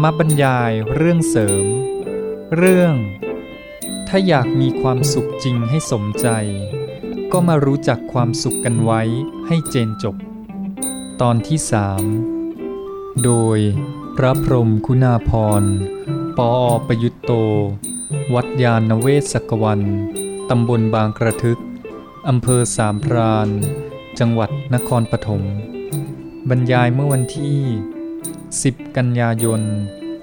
รมบรรยายเรื่องเสริม เรื่อง ถ้าอยากมีความสุขจริงให้สมใจ ก็มารู้จักความสุขกันไว้ให้เจนจบ ตอนที่สามโดยพระพรหมคุณาพรปออประยุตโต วัดยาณเวศกวัน ตำบลบางกระทึก อำเภอสามพรานจังหวัดนครปฐมบรรยายเมื่อวันที่ 10 กันยายน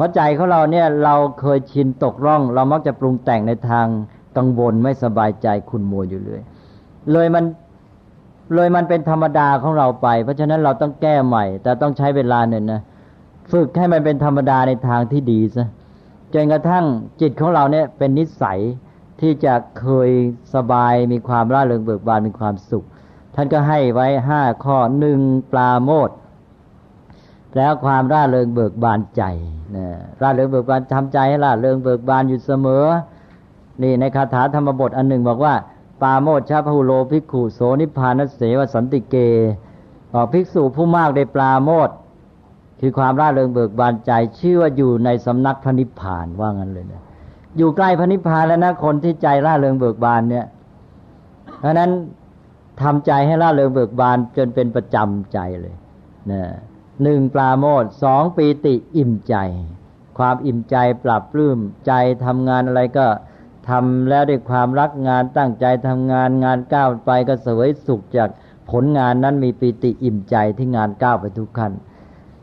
เพราะใจของเราเนี่ยเราเคยชินตกร่อง เรามักจะปรุงแต่งในทางกังวลไม่สบายใจคุณมัวอยู่เลยเลยมันเลยมันเป็นธรรมดาของเราไป เพราะฉะนั้นเราต้องแก้ใหม่ แต่ต้องใช้เวลาเนี่ยนะฝึกให้มันเป็นธรรมดาในทางที่ดีซะจนกระทั่งจิตของเราเนี่ยเป็นนิสัยที่จะเคยสบายมีความร่าเริงเบิกบานมีความสุข ท่านก็ให้ไว้ห้าข้อหนึ่งปลาโมด แล้วความร่าเริงเบิกบานใจนะร่าเริงเบิกบานทำใจให้ร่าเริงเบิกบานอยู่เสมอ นี่ในคาถาธรรมบทอันหนึ่งบอกว่า ปาโมดชาพหุโลภิกขุโสนิพพานเสวสันติเกบอกภิกษุผู้มากได้ปลาโมดคือความร่าเริงเบิกบานใจ ชื่อว่าอยู่ในสำนักพระนิพพานว่างั้นเลยนะอยู่ใกล้พระนิพพานแล้วนะคนที่ใจร่าเริงเบิกบานเนี่ย เพราะนั้นทำใจให้ร่าเริงเบิกบานจนเป็นประจำใจเลยนะ หนึ่งปลาโมดสองปีติอิ่มใจ ความอิ่มใจปรับปลื้มใจทำงานอะไรก็ทำแล้วด้วยความรักงานตั้งใจทำงานงานก้าวไปก็สวยสุขจากผลงานนั้นมีปีติอิ่มใจที่งานก้าวไปทุกขั้น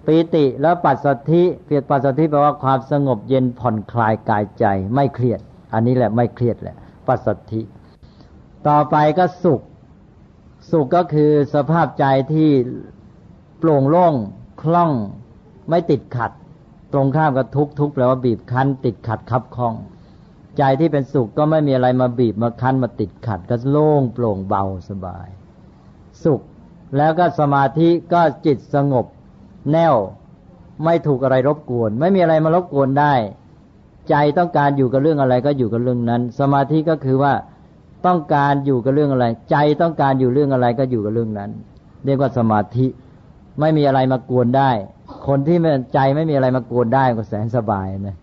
ปีติแล้วปัสสธิเพียรปัสสธิแปลว่าความสงบเย็นผ่อนคลายกายใจไม่เครียด อันนี้แหละไม่เครียดแหละปัสสธิต่อไปก็สุข สุขก็คือสภาพใจที่โปร่งโล่ง คล่องไม่ติดขัด ตรงข้ามกับทุกทุกแปลว่าบีบคั้น ติดขัดคับคล้อง ใจที่เป็นสุขก็ไม่มีอะไรมาบีบมาคั้นมาติดขัด ก็โล่งโปร่งเบาสบาย สุขแล้วก็สมาธิก็จิตสงบ แน่วไม่ถูกอะไรรบกวน ไม่มีอะไรมารบกวนได้ ใจต้องการอยู่กับเรื่องอะไรก็อยู่กับเรื่องนั้น สมาธิก็คือว่าต้องการอยู่กับเรื่องอะไร ใจต้องการอยู่เรื่องอะไรก็อยู่กับเรื่องนั้น เรียกว่าสมาธิ ไม่มีอะไรมากวนได้ คนที่ใจไม่มีอะไรมากวนได้ก็แสนสบายนะ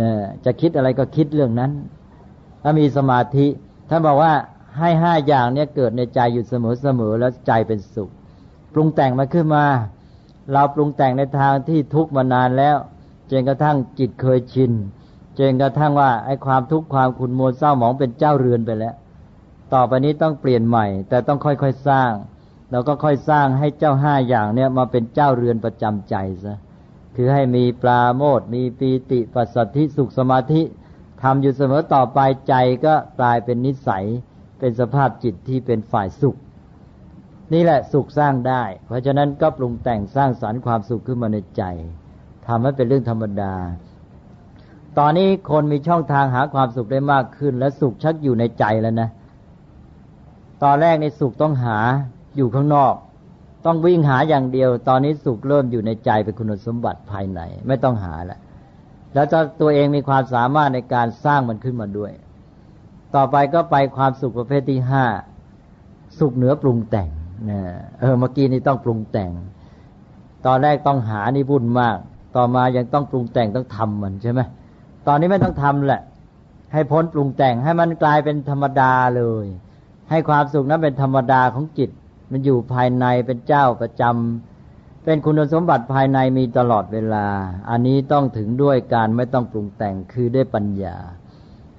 นี่ยจะคิดอะไรก็คิดเรื่องนั้น ถ้ามีสมาธิท่านบอกว่าให้ห้าอย่างเนี้ยเกิดในใจอยู่เสมอเสมอแล้วใจเป็นสุข ปรุงแต่งมาขึ้นมา เราปรุงแต่งในทางที่ทุกข์มานานแล้วจนกระทั่งจิตเคยชินจนกระทั่งว่าไอ้ความทุกข์ความขุ่นมัวเศร้าหมองเป็นเจ้าเรือนไปแล้ว ต่อไปนี้ต้องเปลี่ยนใหม่ แต่ต้องค่อยๆสร้าง เราก็ค่อยสร้างให้เจ้าห้าอย่างเนี้ยมาเป็นเจ้าเรือนประจำใจซะคือให้มีปลาโมดมีปีติปัสสัทธิสุขสมาธิทำอยู่เสมอต่อไปใจก็กลายเป็นนิสัย เป็นสภาพจิตที่เป็นฝ่ายสุข นี่แหละสุขสร้างได้ เพราะฉะนั้นก็ปรุงแต่งสร้างสารรค์ความสุขขึ้นมาในใจทำให้เป็นเรื่องธรรมดา ตอนนี้คนมีช่องทางหาความสุขได้มากขึ้น และสุขชักอยู่ในใจแล้วนะ ตอนแรกในสุขต้องหา อยู่ข้างนอก ต้องวิ่งหาอย่างเดียว ตอนนี้สุขเริ่มอยู่ในใจเป็นคุณสมบัติภายใน ไม่ต้องหาแล้วแล้วตัวเองมีความสามารถในการสร้างมันขึ้นมาด้วย ต่อไปก็ไปความสุขประเภทที่ห้าสุขเหนือปรุงแต่งนะเออเมื่อกี้นี่ต้องปรุงแต่ง ตอนแรกต้องหานี่บุญมาก ต่อมายังต้องปรุงแต่งต้องทำมันใช่ไหมตอนนี้ไม่ต้องทำแหละ ให้พ้นปรุงแต่งให้มันกลายเป็นธรรมดาเลย ให้ความสุขนั้นเป็นธรรมดาของจิต มันอยู่ภายในเป็นเจ้าประจำเป็นคุณสมบัติภายในมีตลอดเวลา อันนี้ต้องถึงด้วยการไม่ต้องปรุงแต่งคือได้ปัญญา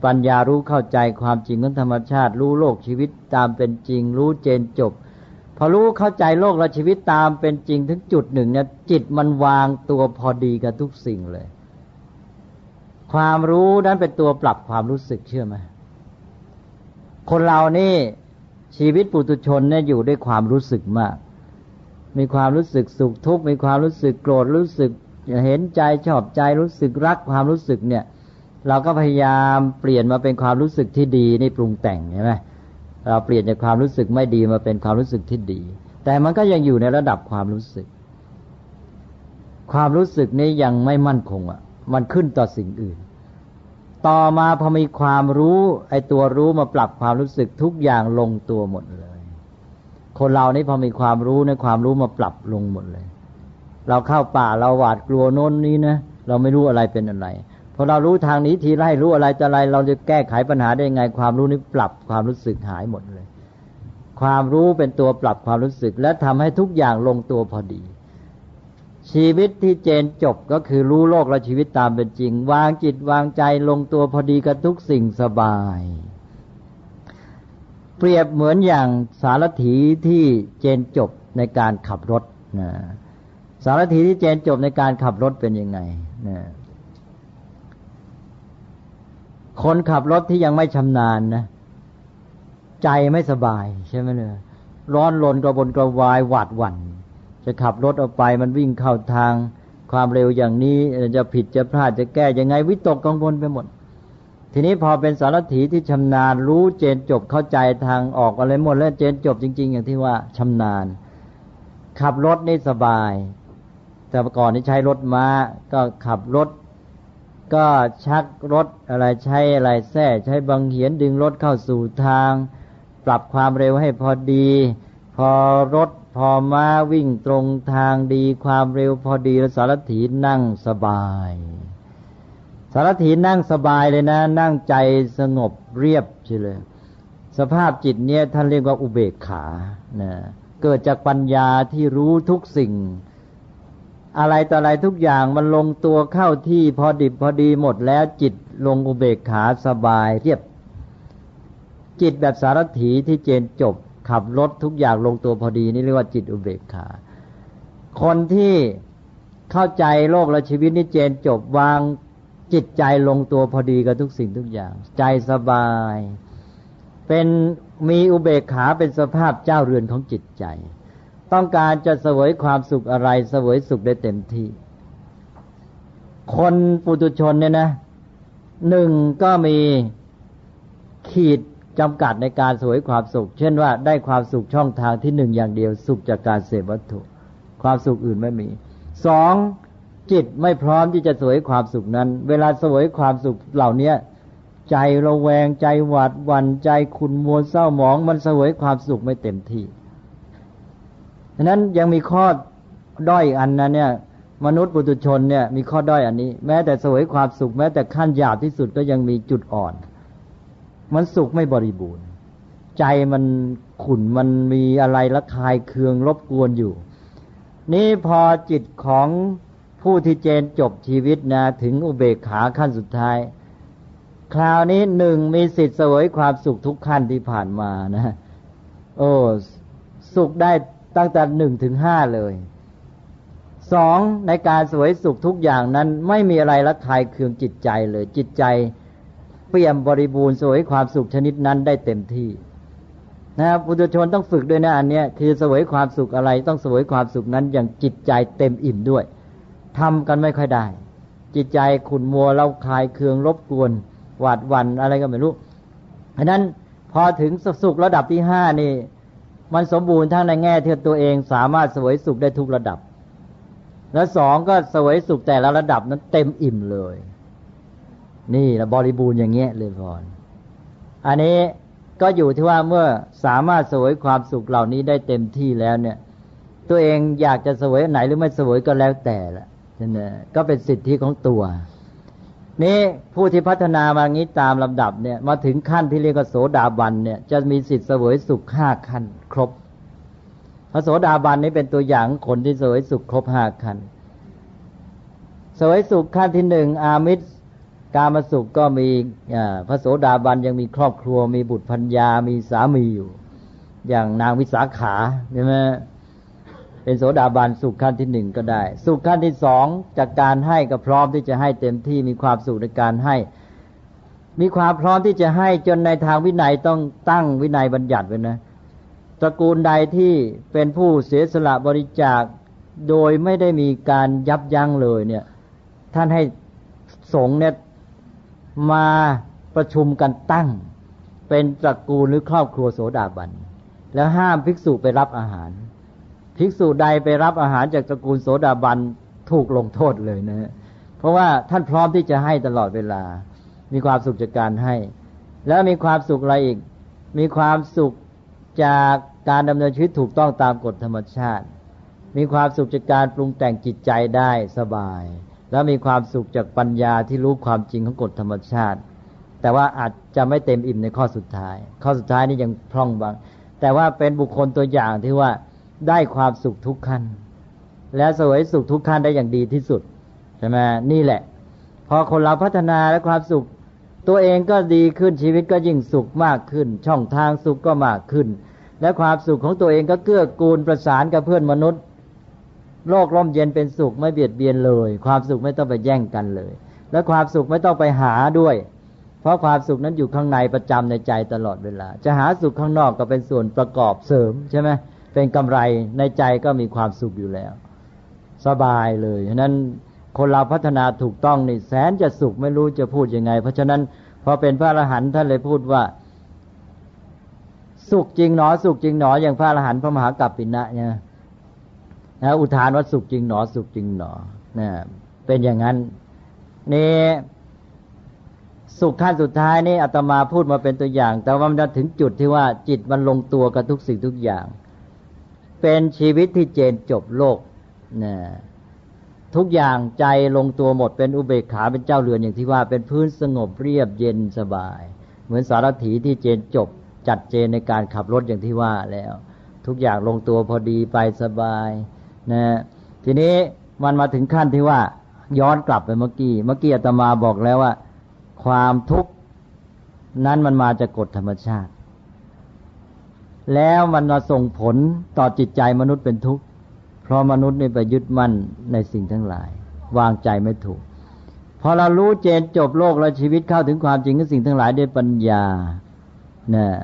ปัญญารู้เข้าใจความจริงของธรรมชาติ รู้โลกชีวิตตามเป็นจริง รู้เจนจบพอรู้เข้าใจโลกและชีวิตตามเป็นจริงถึงจุดหนึ่งเนี่ยจิตมันวางตัวพอดีกับทุกสิ่งเลย ความรู้นั้นเป็นตัวปรับความรู้สึกเชื่อไหมคนเรานี่ ชีวิตปุถุชนเนี่ยอยู่ด้วยความรู้สึกมาก มีความรู้สึกสุขทุกข์มีความรู้สึกโกรธรู้สึกเห็นใจชอบใจรู้สึกรักความรู้สึกเนี่ย เราก็พยายามเปลี่ยนมาเป็นความรู้สึกที่ดีนี่ปรุงแต่งใช่ไหมเราเปลี่ยนจากความรู้สึกไม่ดีมาเป็นความรู้สึกที่ดี แต่มันก็ยังอยู่ในระดับความรู้สึก ความรู้สึกนี้ยังไม่มั่นคงอะ มันขึ้นต่อสิ่งอื่น ต่อมาพอมีความรู้ ไอ้ตัวรู้มาปรับความรู้สึกทุกอย่างลงตัวหมดเลย คนเรานี่พอมีความรู้ในความรู้มาปรับลงหมดเลย เราเข้าป่าเราหวาดกลัวโน้นนี้นะเราไม่รู้อะไรเป็นอะไรพอเรารู้ทางนี้ทีไรรู้อะไรจะอะไร เราจะแก้ไขปัญหาได้ยังไง ความรู้นี้ปรับความรู้สึกหายหมดเลย ความรู้เป็นตัวปรับความรู้สึก และทำให้ทุกอย่างลงตัวพอดี ชีวิตที่เจนจบก็คือรู้โลกและชีวิตตามเป็นจริง วางจิตวางใจลงตัวพอดีกับทุกสิ่งสบาย เปรียบเหมือนอย่างสารถีที่เจนจบในการขับรถนะสารถีที่เจนจบในการขับรถเป็นยังไงนะคนขับรถที่ยังไม่ชำนาญนะ ใจไม่สบายใช่ไหมเนี่ยร้อนรนกระบนกระวายหวาดหวัน่น จะขับรถออกไปมันวิ่งเข้าทางความเร็วอย่างนี้จะผิดจะพลาดจะแก้ยังไงวิตกกังวลไปหมด ทีนี้พอเป็นสารถีที่ชำนาญ รู้เจนจบเข้าใจทางออกอะไรหมด แล้วเจนจบจริง ๆ อย่างที่ว่าชำนาญ ขับรถนี่สบาย แต่ก่อนนี่ใช้รถม้าก็ขับรถ ก็ชักรถอะไรใช้อะไรแท้ใช้บังเหียนดึงรถเข้าสู่ทาง ปรับความเร็วให้พอดี พอรถ พอมาวิ่งตรงทางดีความเร็วพอดีแล้วสารถีนั่งสบาย สารถีนั่งสบายเลยนะ นั่งใจสงบเรียบใช่เลย สภาพจิตเนี้ยท่านเรียกว่าอุเบกขานะเกิดจากปัญญาที่รู้ทุกสิ่ง อะไรต่ออะไรทุกอย่างมันลงตัวเข้าที่พอดิบพอดีหมดแล้วจิตลงอุเบกขาสบายเรียบ จิตแบบสารถีที่เจนจบ ขับรถทุกอย่างลงตัวพอดีนี่เรียกว่าจิตอุเบกขา คนที่เข้าใจโลกและชีวิตนี่เจนจบวางจิตใจลงตัวพอดีกับทุกสิ่งทุกอย่าง ใจสบาย เป็นมีอุเบกขาเป็นสภาพเจ้าเรือนของจิตใจ ต้องการจะเสวยความสุขอะไรเสวยสุขได้เต็มที่ คนปุถุชนเนี่ยนะหนึ่งก็มีขีด จำกัดในการสวยความสุข เช่นว่าได้ความสุขช่องทางที่หนึ่งอย่างเดียว สุขจากการเสพวัตถุ ความสุขอื่นไม่มีสองจิตไม่พร้อมที่จะสวยความสุขนั้น เวลาสวยความสุขเหล่านี้ใจระแวงใจหวาดหวั่นใจขุนมัวเศร้าหมองมันสวยความสุขไม่เต็มที่ฉะนั้นยังมีข้อด้อยอันนั้นเนี่ย มนุษย์ปุถุชนเนี่ยมีข้อด้อยอันนี้ แม้แต่สวยความสุข แม้แต่ขั้นหยาบที่สุดก็ยังมีจุดอ่อน มันสุขไม่บริบูรณ์ ใจมันขุ่นมันมีอะไรละคายเคืองรบกวนอยู่ นี่พอจิตของผู้ที่เจนจบชีวิตนะถึงอุเบกขาขั้นสุดท้าย คราวนี้หนึ่งมีสิทธิ์สวยความสุขทุกขั้นที่ผ่านมานะโอ้สุขได้ตั้งแต่หนึ่งถึงห้าเลยสองในการสวยสุขทุกอย่างนั้นไม่มีอะไรละคายเคืองจิตใจเลยจิตใจ เปี่ยมบริบูรณ์สวยความสุขชนิดนั้นได้เต็มที่นะครับปุถุชนต้องฝึกด้วยนะอันนี้คือสวยความสุขอะไร ต้องสวยความสุขนั้นอย่างจิตใจเต็มอิ่มด้วยทำกันไม่ค่อยได้ จิตใจขุนมัวเราคลายเคืองรบกวน หวาดวันอะไรก็ไม่รู้เพราะนั้นพอถึงสุขระดับที่ห้านี่ มันสมบูรณ์ทั้งในแง่ที่ตัวเองสามารถสวยสุขได้ทุกระดับ และสองก็สวยสุขแต่ละระดับนั้นเต็มอิ่มเลย นี่ละบริบูรณ์อย่างเงี้ยเลยพรอันนี้ก็อยู่ที่ว่าเมื่อสามารถสวยความสุขเหล่านี้ได้เต็มที่แล้วเนี่ย ตัวเองอยากจะสวยไหนหรือไม่สวยก็แล้วแต่ละนี่ก็เป็นสิทธิของตัว นี้ผู้ที่พัฒนามางี้ตามลำดับเนี่ย มาถึงขั้นที่เรียกว่าโสดาบันเนี่ย จะมีสิทธิ์เสวยสุขห้าขั้น ครบพระโสดาบันนี้เป็นตัวอย่างคนที่เสวยสุขครบห้าขั้นเสวยสุขขั้นที่หนึ่งอามิตร การมาสุขก็มีพระโสดาบันยังมีครอบครัว มีบุตรพัญญา มีสามีอยู่ อย่างนางวิสาขาใช่ไหมเป็นโสดาบันสุขขั้นที่หนึ่งก็ได้ สุขขั้นที่สองจากการให้ก็พร้อมที่จะให้เต็มที่มีความสุขในการให้ มีความพร้อมที่จะให้จนในทางวินัยต้องตั้งวินัยบัญญัติไว้นะตระกูลใดที่เป็นผู้เสียสละบริจาคโดยไม่ได้มีการยับยั้งเลยเนี่ย ท่านให้สงเนี่ย มาประชุมกันตั้ง เป็นตระกูลหรือครอบครัวโสดาบัน แล้วห้ามภิกษุไปรับอาหาร ภิกษุใดไปรับอาหารจากตระกูลโสดาบันถูกลงโทษเลยนะ เพราะว่าท่านพร้อมที่จะให้ตลอดเวลา มีความสุขจากการให้ แล้วมีความสุขอะไรอีก มีความสุขจากการดำเนินชีวิตถูกต้องตามกฎธรรมชาติ มีความสุขจากการปรุงแต่งจิตใจได้สบาย แล้วมีความสุขจากปัญญาที่รู้ความจริงของกฎธรรมชาติ แต่ว่าอาจจะไม่เต็มอิ่มในข้อสุดท้าย ข้อสุดท้ายนี่ยังพร่องบาง แต่ว่าเป็นบุคคลตัวอย่างที่ว่าได้ความสุขทุกขั้น และสวยสุขทุกขั้นได้อย่างดีที่สุดใช่ไหมนี่แหละ พอคนเราพัฒนาและความสุข ตัวเองก็ดีขึ้นชีวิตก็ยิ่งสุขมากขึ้น ช่องทางสุขก็มากขึ้น และความสุขของตัวเองก็เกื้อกูลประสานกับเพื่อนมนุษย์ โลกร่มเย็นเป็นสุขไม่เบียดเบียนเลย ความสุขไม่ต้องไปแย่งกันเลย และความสุขไม่ต้องไปหาด้วย เพราะความสุขนั้นอยู่ข้างในประจำในใจตลอดเวลา จะหาสุขข้างนอกก็เป็นส่วนประกอบเสริมใช่ไหมเป็นกำไรในใจก็มีความสุขอยู่แล้ว สบายเลยฉะนั้นคนเราพัฒนาถูกต้องนี่แสนจะสุขไม่รู้จะพูดยังไง เพราะฉะนั้นพอเป็นพระอรหันต์ท่านเลยพูดว่า สุขจริงหนอ สุขจริงหนออย่างพระอรหันต์พระมหากัปปินะเนี่ย นะอุทานว่าสุขจริงหนอสุขจริงหนอนะเป็นอย่างนั้น นี่สุขขั้นสุดท้ายนี่อาตมาพูดมาเป็นตัวอย่าง แต่ว่ามันถึงจุดที่ว่าจิตมันลงตัวกับทุกสิ่งทุกอย่าง เป็นชีวิตที่เจนจบโลกนะทุกอย่างใจลงตัวหมดเป็นอุเบกขาเป็นเจ้าเรือนอย่างที่ว่าเป็นพื้นสงบเรียบเย็นสบาย เหมือนสารถีที่เจนจบจัดเจนในการขับรถอย่างที่ว่าแล้ว ทุกอย่างลงตัวพอดีไปสบาย นะทีนี้มันมาถึงขั้นที่ว่าย้อนกลับไปเมื่อกี้เมื่อกี้อาตมาบอกแล้วว่า ความทุกข์นั้นมันมาจากกฎธรรมชาติ แล้วมันมาส่งผลต่อจิตใจมนุษย์เป็นทุกข์เพราะมนุษย์นี่ไปยึดมั่นในสิ่งทั้งหลาย วางใจไม่ถูกพอเรารู้เจนจบโลกแล้วชีวิตเข้าถึงความจริงของสิ่งทั้งหลายด้วยปัญญาเนี่ย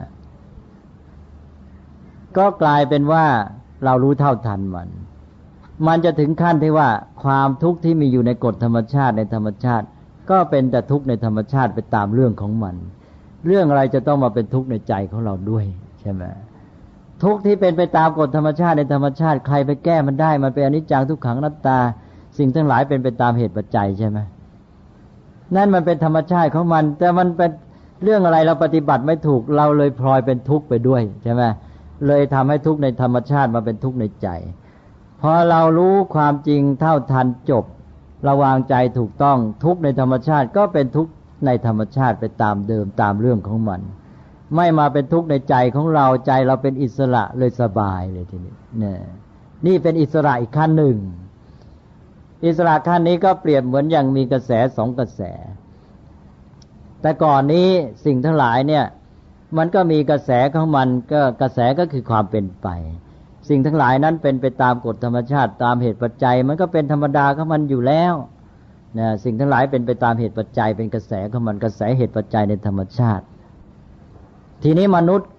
ก็กลายเป็นว่าเรารู้เท่าทันมัน มันจะถึงขั้นที่ว่าความทุกข์ที่มีอยู่ในกฎธรรมชาติในธรรมชาติ ก็เป็นแต่ทุกข์ในธรรมชาติไปตามเรื่องของมัน เรื่องอะไรจะต้องมาเป็นทุกข์ในใจของเราด้วยใช่ไหมทุกข์ที่เป็นไปตามกฎธรรมชาติในธรรมชาติใครไปแก้มันได้ มันเป็นอนิจจังทุกขังนัตตา สิ่งทั้งหลายเป็นไปตามเหตุปัจจัยใช่ไหมนั่นมันเป็นธรรมชาติของมัน แต่มันเป็นเรื่องอะไรเราปฏิบัติไม่ถูกเราเลยพลอยเป็นทุกข์ไปด้วยใช่ไหมเลยทำให้ทุกข์ในธรรมชาติมาเป็นทุกข์ในใจ พอเรารู้ความจริงเท่าทันจบ ระวางใจถูกต้องทุกในธรรมชาติก็เป็นทุกในธรรมชาติไปตามเดิมตามเรื่องของมัน ไม่มาเป็นทุกข์ในใจของเราใจเราเป็นอิสระเลยสบายเลยทีนี้นี่นี่เป็นอิสระอีกขั้นหนึ่ง อิสระขั้นนี้ก็เปรียบเหมือนอย่างมีกระแสสองกระแส แต่ก่อนนี้สิ่งทั้งหลายเนี่ย มันก็มีกระแสของมันก็กระแสก็คือความเป็นไป สิ่งทั้งหลายนั้นเป็นไปตามกฎธรรมชาติตามเหตุปัจจัย มันก็เป็นธรรมดาของมันอยู่แล้วนะสิ่งทั้งหลายเป็นไปตามเหตุปัจจัย เป็นกระแสของมันกระแสเหตุปัจจัยในธรรมชาติ ทีนี้มนุษย์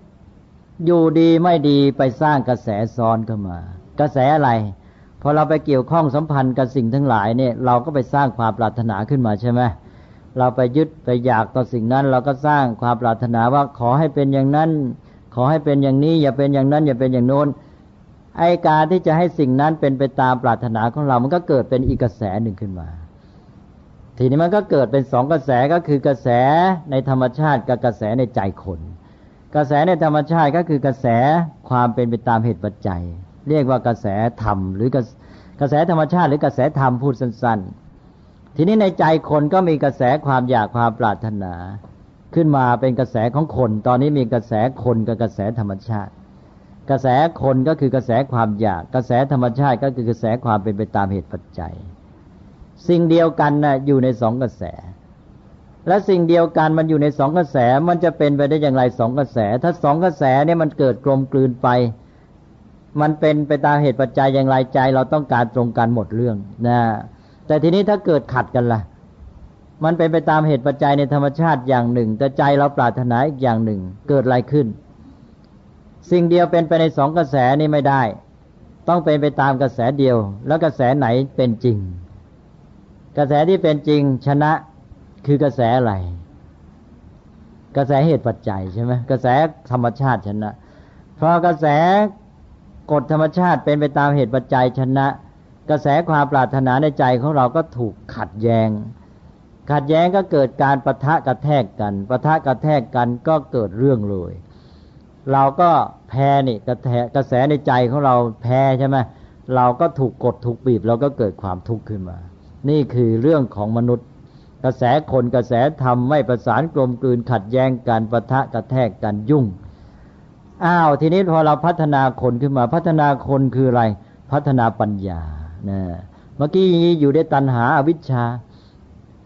อยู่ดีไม่ดีไปสร้างกระแสซ้อนเข้ามา กระแสอะไรพอเราไปเกี่ยวข้องสัมพันธ์กับสิ่งทั้งหลายเนี่ยเราก็ไปสร้างความปรารถนาขึ้นมาใช่ไหมเราไปยึดไปอยากต่อสิ่งนั้น เราก็สร้างความปรารถนาว่าขอให้เป็นอย่างนั้น ขอให้เป็นอย่างนี้ อย่าเป็นอย่างนั้น อย่าเป็นอย่างโน้น ไอการที่จะให้สิ่งนั้นเป็นไปตามปรารถนาของเรา มันก็เกิดเป็นอีกกระแสหนึ่งขึ้นมา ทีนี้มันก็เกิดเป็นสองกระแสก็คือกระแสในธรรมชาติกับกระแสในใจคน กระแสในธรรมชาติก็คือกระแสความเป็นไปตามเหตุปัจจัย เรียกว่ากระแสธรรม หรือกระแสธรรมชาติหรือกระแสธรรมพูดสั้น ๆ ทีนี้ในใจคนก็มีกระแสความอยากความปรารถนา ขึ้นมาเป็นกระแสของคน ตอนนี้มีกระแสคนกับกระแสธรรมชาติ กระแสคนก็คือกระแสความอยาก กระแสธรรมชาติก็คือกระแสความเป็นไปตามเหตุปัจจัย สิ่งเดียวกันนะอยู่ในสองกระแส และสิ่งเดียวกันมันอยู่ในสองกระแสมันจะเป็นไปได้อย่างไรสองกระแส ถ้าสองกระแสเนี่ยมันเกิดกลมกลืนไป มันเป็นไปตามเหตุปัจจัยอย่างไรใจ เราต้องการตรงกันหมดเรื่องนะแต่ทีนี้ถ้าเกิดขัดกันละ่ะ มันเป็นไปตามเหตุปัจจัยในธรรมชาติอย่างหนึ่ง แต่ใจเราปรารถนาอีกอย่างหนึ่ง เกิดอะไรขึ้น สิ่งเดียวเป็นไปในสองกระแสนี้ไม่ได้ ต้องเป็นไปตามกระแสเดียว แล้วกระแสไหนเป็นจริง กระแสที่เป็นจริงชนะคือกระแสอะไร กระแสเหตุปัจจัยใช่ไหมกระแสธรรมชาติชนะ เพราะกระแสกฎธรรมชาติเป็นไปตามเหตุปัจจัยชนะ กระแสความปรารถนาในใจของเราก็ถูกขัดแยง้งขัดแย้งก็เกิดการประทะกระแทกกันประทะกระแทกกันก็เกิดเรื่องเลย เราก็แพ้นี่กระแทกระแสในใจของเราแพ้ใช่ไหมเราก็ถูกกดถูกบีบเราก็เกิดความทุกข์ขึ้นมา นี่คือเรื่องของมนุษย์ กระแสคนกระแสธรรมไม่ประสานกลมกลืนขัดแย้งกันประทะกระแทกกันยุ่งอ้าวทีนี้พอเราพัฒนาคนขึ้นมา พัฒนาคนคืออะไร พัฒนาปัญญานะเมื่อกี้อยู่ได้ตัณหาอาวิชชา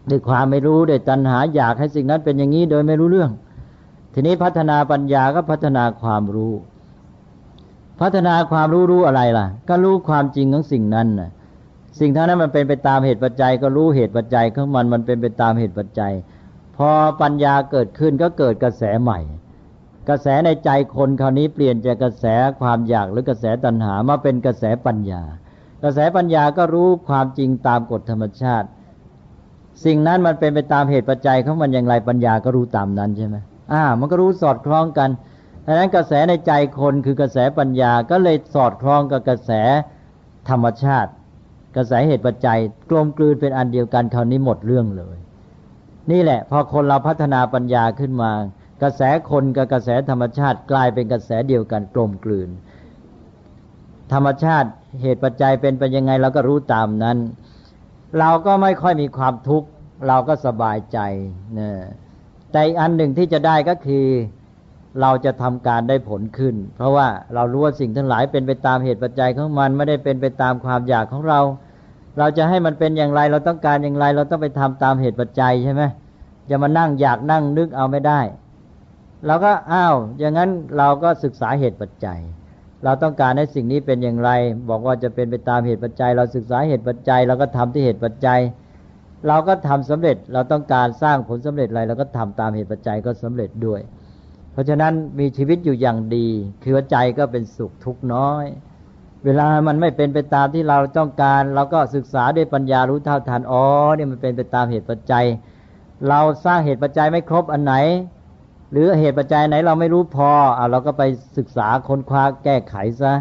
ด้วยความไม่รู้ด้วยตัณหาอยากให้สิ่งนั้นเป็นอย่างนี้โดยไม่รู้เรื่อง ทีนี้พัฒนาปัญญาก็พัฒนาความรู้ พัฒนาความรู้รู้อะไรล่ะ ก็รู้ความจริงของสิ่งนั้นน่ะ สิ่งทั้งนั้นมันเป็นไปตามเหตุปัจจัย ก็รู้เหตุปัจจัยของมันมันเป็นไปตามเหตุปัจจัย พอปัญญาเกิดขึ้นก็เกิดกระแสใหม่ กระแสในใจคนคราวนี้เปลี่ยนจากกระแสความอยากหรือกระแสตัณหามาเป็นกระแสปัญญา กระแสปัญญาก็รู้ความจริงตามกฎธรรมชาติ สิ่งนั้นมันเป็นไปตามเหตุปัจจัยของมันอย่างไรปัญญาก็รู้ตามนั้นใช่ไหม อ่า มันก็รู้สอดคล้องกันดังนั้นกระแสในใจคนคือกระแสปัญญาก็เลยสอดคล้องกับกระแสธรรมชาติ กระแสเหตุปัจจัยกลมกลืนเป็นอันเดียวกันคราวนี้หมดเรื่องเลย นี่แหละ พอคนเราพัฒนาปัญญาขึ้นมา กระแสคนกับกระแสธรรมชาติกลายเป็นกระแสเดียวกันกลมกลืน ธรรมชาติเหตุปัจจัยเป็นไปยังไงเราก็รู้ตามนั้น เราก็ไม่ค่อยมีความทุกข์เราก็สบายใจเนะ แต่อันหนึ่งที่จะได้ก็คือเราจะทำการได้ผลขึ้น เพราะว่าเรารู้ว่าสิ่งทั้งหลายเป็นไปตามเหตุปัจจัยของมันไม่ได้เป็นไปตามความอยากของเรา เราจะให้มันเป็นอย่างไร เราต้องการอย่างไร เราต้องไปทำตามเหตุปัจจัยใช่ไหมจะมานั่งอยากนั่งนึกเอาไม่ได้เราก็อ้าวอย่างนั้นเราก็ศึกษาเหตุปัจจัย เราต้องการให้สิ่งนี้เป็นอย่างไร บอกว่าจะเป็นไปตามเหตุปัจจัย เราศึกษาเหตุปัจจัยเราก็ทำที่เหตุปัจจัย เราก็ทำสำเร็จเราต้องการสร้างผลสำเร็จอะไรเราก็ทำตามเหตุปัจจัยก็สำเร็จด้วย เพราะฉะนั้นมีชีวิตอยู่อย่างดี คือใจก็เป็นสุขทุกน้อย เวลามันไม่เป็นไปตามที่เราต้องการ เราก็ศึกษาด้วยปัญญารู้เท่าทันอ๋อเนี่ยมันเป็นไปตามเหตุปัจจัย เราสร้างเหตุปัจจัยไม่ครบอันไหน หรือเหตุปัจจัยไหนเราไม่รู้พออ่าเราก็ไปศึกษาค้นคว้าแก้ไขซะ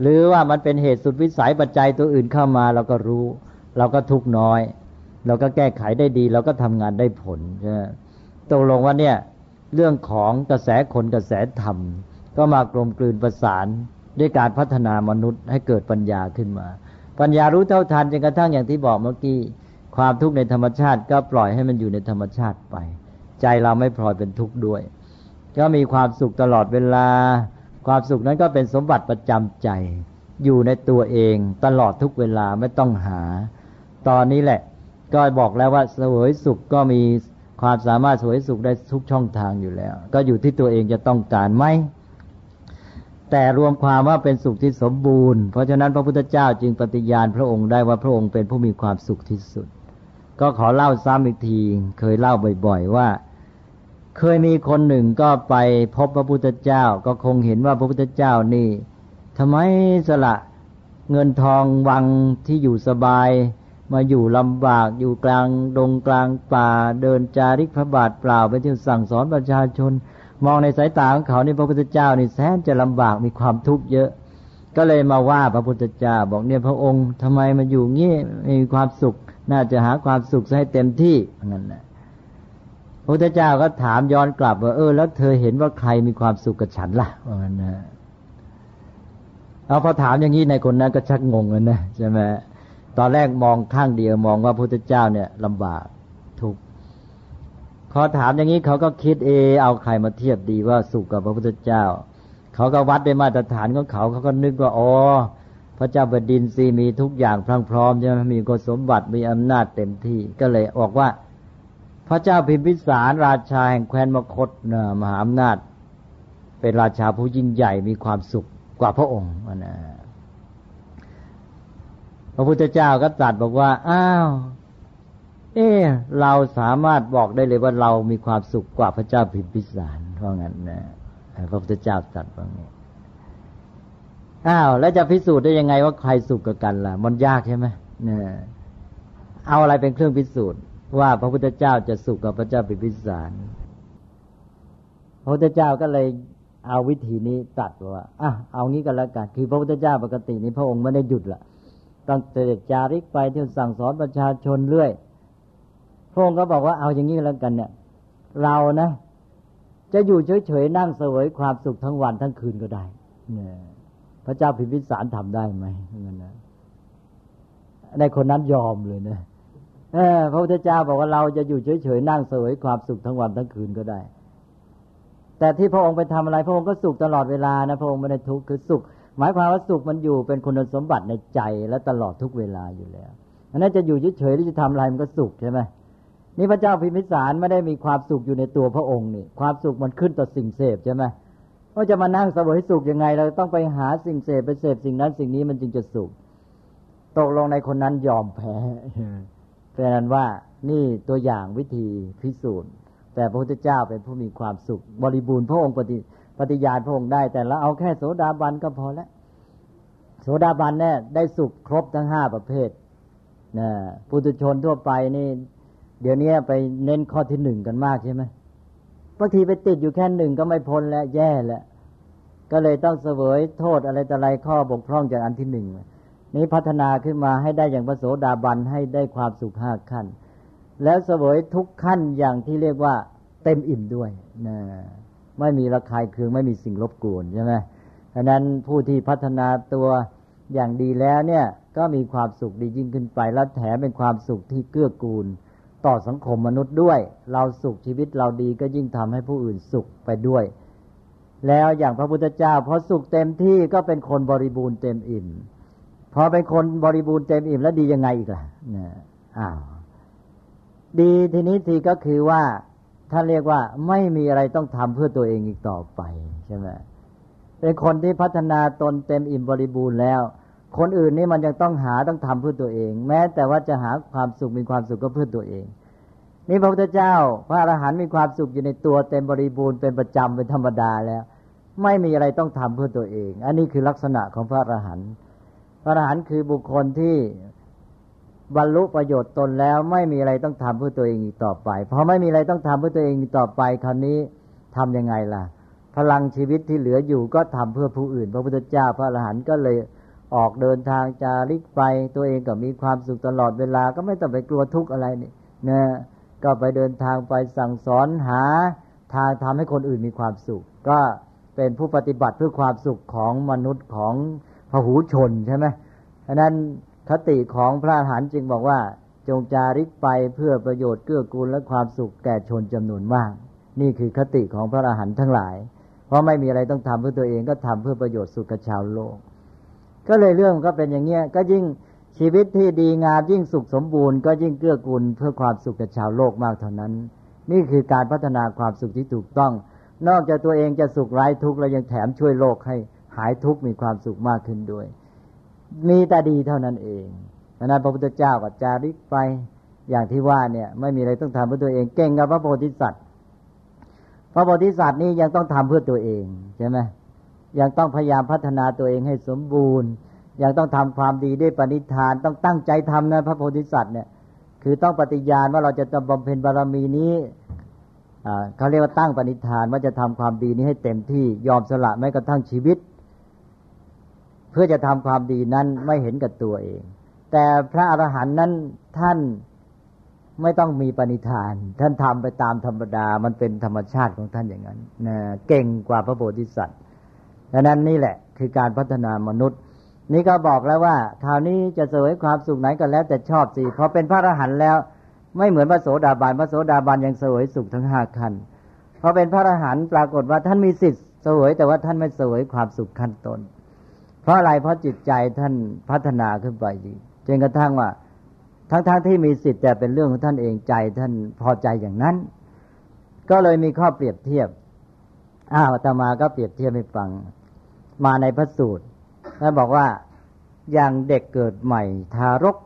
หรือว่ามันเป็นเหตุสุดวิสัยปัจจัยตัวอื่นเข้ามาเราก็รู้ เราก็ทุกน้อย เราก็แก้ไขได้ดี เราก็ทำงานได้ผลใช่ไหมตกลงว่าเนี่ยเรื่องของกระแสคนกระแสธรรม ก็มากลมกลืนประสานด้วยการพัฒนามนุษย์ให้เกิดปัญญาขึ้นมา ปัญญารู้เท่าทันจนกระทั่งอย่างที่บอกเมื่อกี้ความทุกข์ในธรรมชาติ ก็ปล่อยให้มันอยู่ในธรรมชาติไป ใจเราไม่พลอยเป็นทุกข์ด้วย ก็มีความสุขตลอดเวลา ความสุขนั้นก็เป็นสมบัติประจำใจ อยู่ในตัวเองตลอดทุกเวลาไม่ต้องหา ตอนนี้แหละ ก็บอกแล้วว่าสวยสุขก็มีความสามารถสวยสุขได้ทุกช่องทางอยู่แล้ว ก็อยู่ที่ตัวเองจะต้องการไหมแต่รวมความว่าเป็นสุขที่สมบูรณ์ เพราะฉะนั้นพระพุทธเจ้าจึงปฏิญาณพระองค์ได้ว่าพระองค์เป็นผู้มีความสุขที่สุด ก็ขอเล่าซ้ำอีกที เคยเล่าบ่อย ๆ ว่า เคยมีคนหนึ่งก็ไปพบพระพุทธเจ้า ก็คงเห็นว่าพระพุทธเจ้านี่ทำไมสละเงินทองวังที่อยู่สบาย มาอยู่ลำบากอยู่กลางดงกลางป่าเดินจาริกพระบาทเปล่าไปที่สั่งสอนประชาชน มองในสายตาของเขานี่พระพุทธเจ้านี่แสนจะลำบากมีความทุกข์เยอะ ก็เลยมาว่าพระพุทธเจ้าบอกเนี่ยพระองค์ทำไมมาอยู่งี้มีความสุข น่าจะหาความสุขให้เต็มที่นั่นแหละพระพุทธเจ้าก็ถามย้อนกลับว่าเออแล้วเธอเห็นว่าใครมีความสุขกับฉันล่ะว่างั้นนะเอาพอถามอย่างนี้ในคนนั้นก็ชักงงเลยนะใช่ไหม ตอนแรกมองข้างเดียวมองว่าพระพุทธเจ้าเนี่ยลำบากทุกพอถามอย่างนี้เขาก็คิดเอ เอาใครมาเทียบดีว่าสุขกับพระพุทธเจ้า เขาก็วัดด้วยมาตรฐานของเขาเขาก็นึกว่าอ๋อพระเจ้าแผ่นดินซีมีทุกอย่างพรั่งพร้อมใช่ไหมมีกสมบัติมีอำนาจเต็มที่ ก็เลยบอกว่า พระเจ้าพิมพิสารราชาแห่งแคว้นมคตนะมหาอำนาจ เป็นราชาผู้ยิ่งใหญ่มีความสุขกว่าพระองค์นะ พระพุทธเจ้าก็ตรัสบอกว่า อ้าว เออเราสามารถบอกได้เลยว่าเรามีความสุขกว่าพระเจ้าพิมพิสารเพราะงั้นนะพระพุทธเจ้าตรัสว่างี้อ้าวแล้วจะพิสูจน์ได้ยังไงว่าใครสุขกับกันล่ะ มันยากใช่ไหมเนี่ยเอาอะไรเป็นเครื่องพิสูจน์ ว่าพระพุทธเจ้าจะสุขกับพระเจ้าปิพิสารพระพุทธเจ้าก็เลยเอาวิธีนี้ตัดว่าอะเอางี้กันแล้วกัน คือพระพุทธเจ้าปกตินี้พระองค์ไม่ได้หยุดละ ตั้งแต่จาริกไปที่สั่งสอนประชาชนเรื่อยพระองค์ก็บอกว่าเอาอย่างนี้แล้วกันเนี่ย เรานะ จะอยู่เฉยๆนั่งเสวยความสุขทั้งวันทั้งคืนก็ได้พระเจ้าพิมพิสารทำได้ไหมเงั้นนะในคนนั้นยอมเลยนะพระพุทธเจ้าบอกว่าเราจะอยู่เฉยๆนั่งเสวยความสุขทั้งวันทั้งคืนก็ได้ แต่ที่พระองค์ไปทำอะไร พระองค์ก็สุขตลอดเวลานะพระองค์ไม่ได้ทุกข์คือสุข หมายความว่าสุขมันอยู่เป็นคุณสมบัติในใจและตลอดทุกเวลาอยู่แล้วอันนั้นจะอยู่เฉยๆหรือจะทำอะไรมันก็สุขใช่ไหมนี่พระเจ้าพิมพิสารไม่ได้มีความสุขอยู่ในตัวพระองค์นี่ความสุขมันขึ้นต่อสิ่งเสพใช่ไหมว่าจะมานั่งสวยสุขยังไง เราต้องไปหาสิ่งเสพไปเสพสิ่งนั้นสิ่งนี้มันจึงจะสุข ตกลงในคนนั้นยอมแพ้เพราะนั้นว่านี่ตัวอย่างวิธีพิสูจน์ แต่พระพุทธเจ้าเป็นผู้มีความสุข บริบูรณ์พระองค์ปฏิ ปฏิญาณพระองค์ได้ แต่เราเอาแค่โสดาบันก็พอแล้วโสดาบันเนี่ยได้สุขครบทั้งห้าประเภทนะปุถุชนทั่วไปนี่ เดี๋ยวนี้ไปเน้นข้อที่หนึ่งกันมากใช่ไหมบางทีไปติดอยู่แค่หนึ่งก็ไม่พ้นแล้วแย่แล้วก็เลยต้องเสวยโทษอะไรแต่อะไรข้อบกพร่องจากอันที่หนึ่งนี้พัฒนาขึ้นมาให้ได้อย่างพระโสดาบันให้ได้ความสุขห้าขั้น แล้วเสวยทุกขั้นอย่างที่เรียกว่าเต็มอิ่มด้วยนะ ไม่มีระคายเคืองไม่มีสิ่งรบกวนใช่ไหมฉะนั้นผู้ที่พัฒนาตัวอย่างดีแล้วเนี่ยก็มีความสุขดียิ่งขึ้นไป และแถมเป็นความสุขที่เกื้อกูล ต่อสังคมมนุษย์ด้วย เราสุขชีวิตเราดีก็ยิ่งทำให้ผู้อื่นสุขไปด้วย แล้วอย่างพระพุทธเจ้าพอสุขเต็มที่ก็เป็นคนบริบูรณ์เต็มอิ่มพอเป็นคนบริบูรณ์เต็มอิ่มแล้วดียังไงอีกล่ะเนี่ยอ้าวดีทีนี้ทีก็คือว่า ท่านเรียกว่าไม่มีอะไรต้องทำเพื่อตัวเองอีกต่อไปใช่ไหมเป็นคนที่พัฒนาตนเต็มอิ่มบริบูรณ์แล้ว คนอื่นนี่มันยังต้องหาต้องทำเพื่อตัวเอง แม้แต่ว่าจะหาความสุขมีความสุขก็เพื่อตัวเอง นี่พระพุทธเจ้า พระอรหันต์มีความสุขอยู่ในตัวเต็มบริบูรณ์เป็นประจำเป็นธรรมดาแล้ว ไม่มีอะไรต้องทำเพื่อตัวเอง อันนี้คือลักษณะของพระอรหันต์พระอรหันต์คือบุคคลที่ บรรลุประโยชน์ตนแล้วไม่มีอะไรต้องทำเพื่อตัวเองอีกต่อไปพอไม่มีอะไรต้องทำเพื่อตัวเองอีกต่อไปคราวนี้ทํำยังไงล่ะ พลังชีวิตที่เหลืออยู่ก็ทำเพื่อผู้อื่น พระพุทธเจ้าพระอรหันต์ก็เลยออกเดินทางจาริกไป ตัวเองก็มีความสุขตลอดเวลาก็ไม่ต้องไปกลัวทุกข์อะไรนี่นะก็ไปเดินทางไปสั่งสอนหาทางทำให้คนอื่นมีความสุข ก็เป็นผู้ปฏิบัติเพื่อความสุขของมนุษย์ของพหูชนใช่ไหมฉะนั้น คติของพระอรหันต์จึงบอกว่า จงจาริกไปเพื่อประโยชน์เกื้อกูลและความสุขแก่ชนจำนวนมาก นี่คือคติของพระอรหันต์ทั้งหลาย เพราะไม่มีอะไรต้องทำเพื่อตัวเองก็ทำเพื่อประโยชน์สุขชาวโลก ก็เลยเรื่องก็เป็นอย่างเงี้ยก็ยิ่งชีวิตที่ดีงามยิ่งสุขสมบูรณ์ก็ยิ่งเกื้อกูลเพื่อความสุขกับชาวโลกมากเท่านั้น นี่คือการพัฒนาความสุขที่ถูกต้อง นอกจากตัวเองจะสุขไร้ทุกข์แล้วยังแถมช่วยโลกให้หายทุกข์มีความสุขมากขึ้นด้วย มีแต่ดีเท่านั้นเองดังนั้นพระพุทธเจ้าก็จาริกไปอย่างที่ว่าเนี่ย ไม่มีอะไรต้องทำเพื่อตัวเองเก่งกับพระโพธิสัตว์พระโพธิสัตว์นี่ยังต้องทำเพื่อตัวเองใช่ไหมยังต้องพยายามพัฒนาตัวเองให้สมบูรณ์ ยังต้องทำความดีด้วยปณิธาน ต้องตั้งใจทำนะพระโพธิสัตว์เนี่ย คือต้องปฏิญาณว่าเราจะบำเพ็ญบารมีนี้เขาเรียกว่าตั้งปณิธานว่าจะทำความดีนี้ให้เต็มที่ยอมสละแม้กระทั่งชีวิต เพื่อจะทำความดีนั้นไม่เห็นกับตัวเอง แต่พระอรหันต์นั้นท่านไม่ต้องมีปณิธาน ท่านทำไปตามธรรมดามันเป็นธรรมชาติของท่านอย่างนั้นนะเก่งกว่าพระโพธิสัตว์ดังนั้นนี่แหละคือการพัฒนามนุษย์ นี่ก็บอกแล้วว่าคราวนี้จะเสวยความสุขไหนก็แล้วแต่ชอบสิพอเป็นพระอรหันต์แล้วไม่เหมือนพระโสดาบันพระโสดาบันยังเสวยสุขทั้งห้าขั้นพอเป็นพระอรหันต์ปรากฏว่าท่านมีสิทธิ์เสวยแต่ว่าท่านไม่เสวยความสุขขั้นตน้น เพราะอะไรเพราะจิตใจท่านพัฒนาขึ้นไปดีจนกระทั่งว่า ทั้งๆทที่มีสิทธิ์แต่เป็นเรื่องของท่านเองใจท่านพอใจอย่างนั้น ก็เลยมีข้อเปรียบเทียบอ้าวตมาก็เปรียบเทียบให้ฟัง มาในพระสูตรแล้วบอกว่าอย่างเด็กเกิดใหม่ ทารก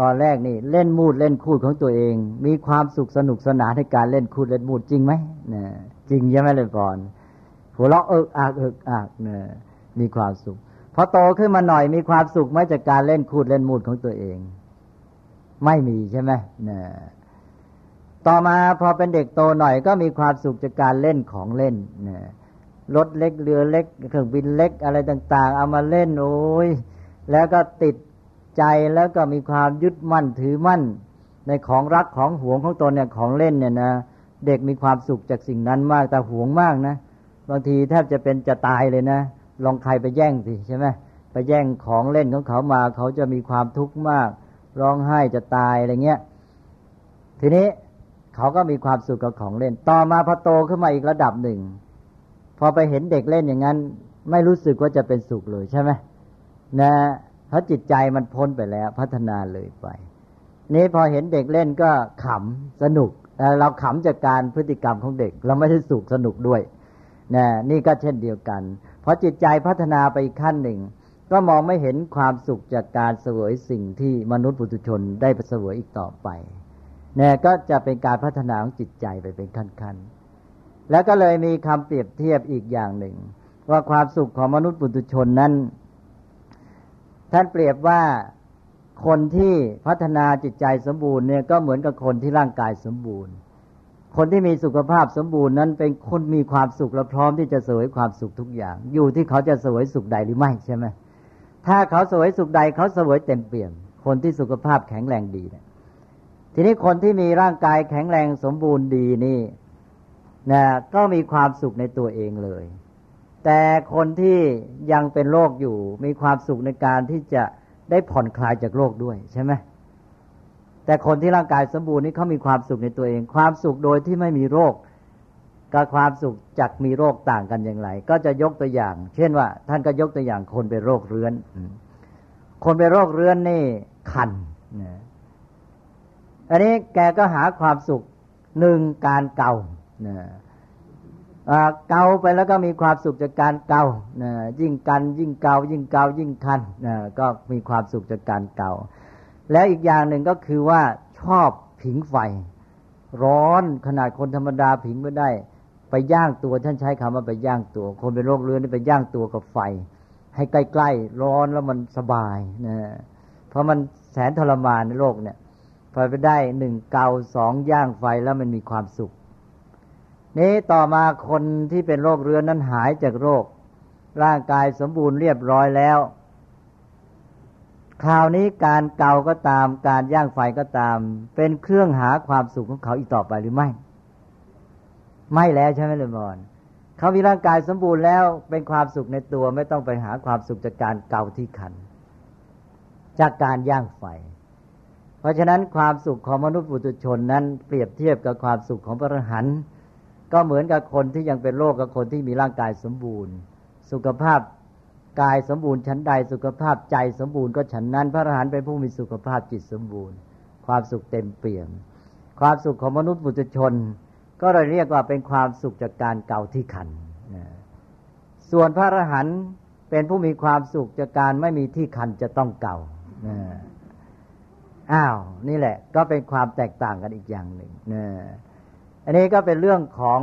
ตอนแรกนี่ เล่นมูดเล่นคูดของตัวเอง มีความสุขสนุกสนานในการเล่นคูดเล่นมูดจริงไหมเนี่ยจริงใช่ไหมเลยก่อนหัวเราะเอิกอักเอิกอักเนี่ยมีความสุข พอโตขึ้นมาหน่อยมีความสุขไหมจากการเล่นคูดเล่นมูดของตัวเอง ไม่มีใช่ไหมเนี่ยต่อมาพอเป็นเด็กโตหน่อยก็มีความสุขจากการเล่นของเล่นนะรถเล็กเรือเล็ก เครื่องบินเล็กอะไรต่าง ๆ เอามาเล่นโอ้ยแล้วก็ติดใจแล้วก็มีความยึดมั่นถือมั่น ในของรักของหวงของตนเนี่ยของเล่นเนี่ยนะเด็กมีความสุขจากสิ่งนั้นมากแต่หวงมากนะ บางทีแทบจะเป็นจะตายเลยนะ ลองใครไปแย่งสิใช่ไหมไปแย่งของเล่นของเขามาเขาจะมีความทุกข์มาก ร้องไห้จะตายอะไรเงี้ย ทีนี้เขาก็มีความสุขกับของเล่น ต่อมาพอโตขึ้นมาอีกระดับหนึ่ง พอไปเห็นเด็กเล่นอย่างนั้น ไม่รู้สึกว่าจะเป็นสุขเลยใช่ไหมนะเพราะจิตใจมันพ้นไปแล้ว พัฒนาเลยไป นี้พอเห็นเด็กเล่นก็ขำสนุกเราขำจากการพฤติกรรมของเด็ก เราไม่ได้สุขสนุกด้วยนะนี่ก็เช่นเดียวกัน พอจิตใจพัฒนาไปอีกขั้นหนึ่ง ก็มองไม่เห็นความสุขจากการเสวยสิ่งที่มนุษย์ปุถุชนได้เสวยอีกต่อไปเนี่ยก็จะเป็นการพัฒนาของจิตใจไปเป็นขั้นๆ แล้วก็เลยมีคำเปรียบเทียบอีกอย่างหนึ่ง ว่าความสุขของมนุษย์ปุถุชนนั้น ท่านเปรียบว่าคนที่พัฒนาจิตใจสมบูรณ์เนี่ยก็เหมือนกับคนที่ร่างกายสมบูรณ์ คนที่มีสุขภาพสมบูรณ์นั้น เป็นคนมีความสุขและพร้อมที่จะเสวยความสุขทุกอย่าง อยู่ที่เขาจะเสวยสุขใดหรือไม่ใช่ไหมถ้าเขาเสวยสุขใดเขาเสวยเต็มเปี่ยม คนที่สุขภาพแข็งแรงดีเนี่ยทีนี้คนที่มีร่างกายแข็งแรงสมบูรณ์ดีนี่นะก็มีความสุขในตัวเองเลย แต่คนที่ยังเป็นโรคอยู่มีความสุขในการที่จะได้ผ่อนคลายจากโรคด้วยใช่ไหม แต่คนที่ร่างกายสมบูรณ์นี่เขามีความสุขในตัวเอง ความสุขโดยที่ไม่มีโรคกับความสุขจากมีโรคต่างกันอย่างไร ก็จะยกตัวอย่าง เช่นว่า ท่านก็ยกตัวอย่างคนเป็นโรคเรื้อน คนเป็นโรคเรื้อนนี่คันอันนี้แกก็หาความสุขหนึ่งการเกาเกาไปแล้วก็มีความสุขจากการเกายิ่งกัน ยิ่งเกายิ่งเกายิ่งคันก็มีความสุขจากการเกา แล้วอีกอย่างหนึ่งก็คือว่าชอบผิงไฟ ร้อนขนาดคนธรรมดาผิงไม่ได้ ไปย่างตัวท่านใช้คำว่าไปย่างตัว คนเป็นโรคเรื้อนนี่ไปย่างตัวกับไฟ ให้ใกล้ๆร้อนแล้วมันสบายนะเพราะมันแสนทรมานในโลกเนี่ยพอไปได้หนึ่งเกาสองย่างไฟแล้วมันมีความสุขนี้ต่อมาคนที่เป็นโรคเรื้อนนั้นหายจากโรค ร่างกายสมบูรณ์เรียบร้อยแล้ว คราวนี้การเกาก็ตามการย่างไฟก็ตาม เป็นเครื่องหาความสุขของเขาอีกต่อไปหรือไม่ ไม่แล้วใช่ไหมเลยมอนเขามีร่างกายสมบูรณ์แล้วเป็นความสุขในตัวไม่ต้องไปหาความสุขจากการเกาที่ขัน จากการย่างไฟ เพราะฉะนั้นความสุขของมนุษย์ปุถุชนนั้น เปรียบเทียบกับความสุขของพระอรหันต์ก็เหมือนกับคนที่ยังเป็นโรคกับคนที่มีร่างกายสมบูรณ์ สุขภาพ กายสมบูรณ์ชั้นใดสุขภาพใจสมบูรณ์ก็ฉันนั้น พระอรหันต์เป็นผู้มีสุขภาพจิตสมบูรณ์ ความสุขเต็มเปี่ยม ความสุขของมนุษย์ปุถุชน ก็เราเรียกว่าเป็นความสุขจากการเก่าที่ขัน ส่วนพระอรหันต์เป็นผู้มีความสุขจากการไม่มีที่ขันจะต้องเก่าอ้าว นี่แหละ ก็เป็นความแตกต่างกันอีกอย่างหนึ่งนะอันนี้ก็เป็นเรื่องของ